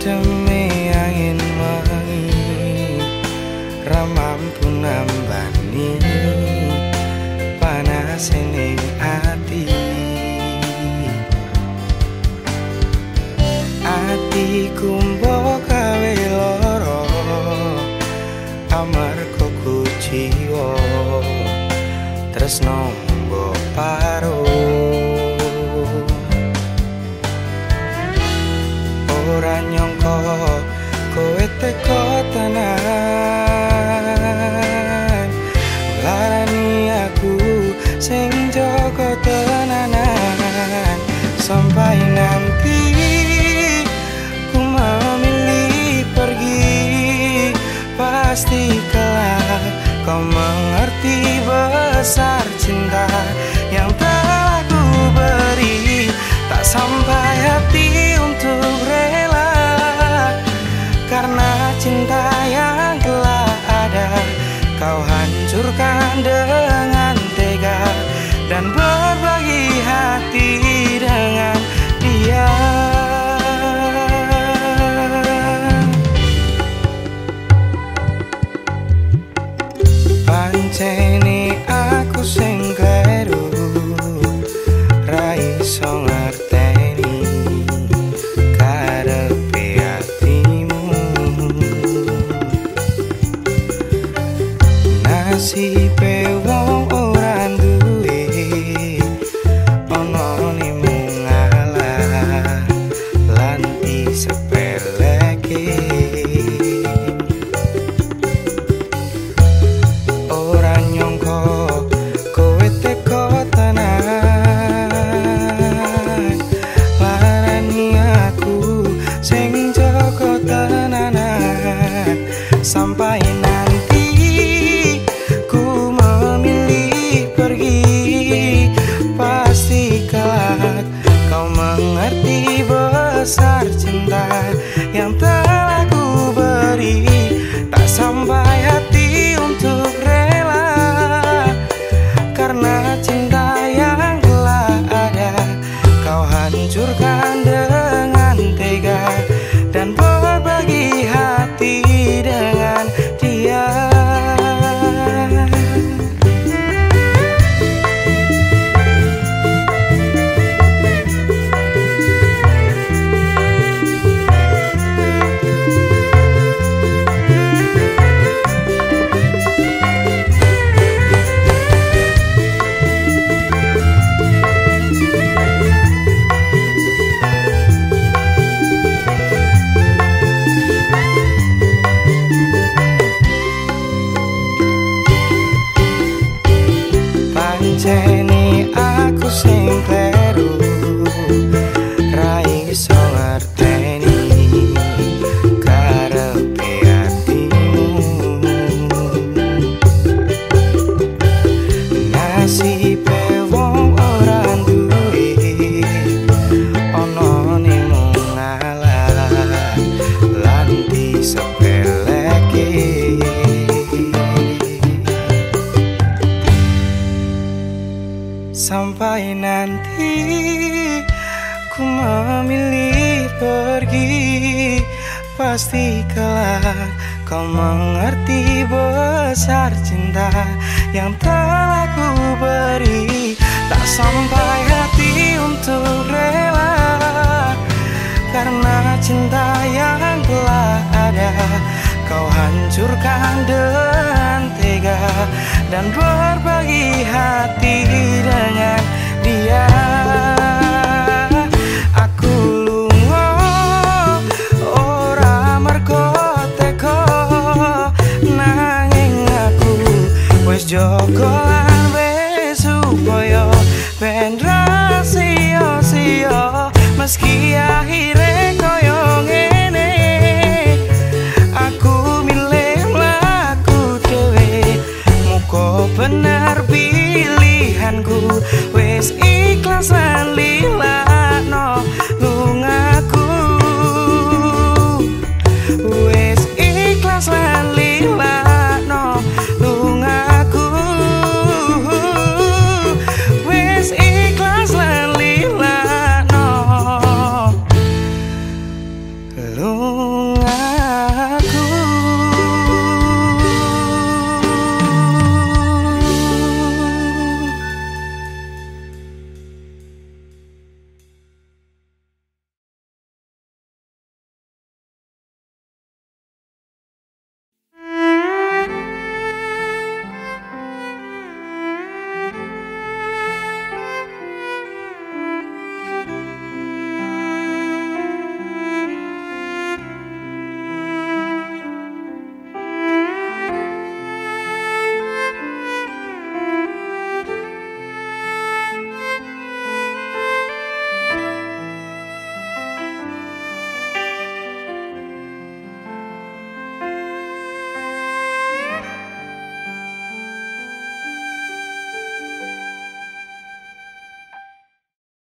demi angin wangi ramam pun nambani panas ini hati hati kumbo kawe loro amar kuku jiwo tresno mbok pasti kelak kau mengerti besar cinta yang telah ku beri. Tak sampai hati nasibe wong mengerti besar cinta Sampai nanti ku memilih pergi. Pasti kelak kau mengerti besar cinta Yang telah ku beri. Tak sampai hati untuk rela Karena cinta yang telah ada Kau hancurkan tega Dan berbagi hati dengan dia. Aku lunga ora mergo teko. Nanging aku wis jaga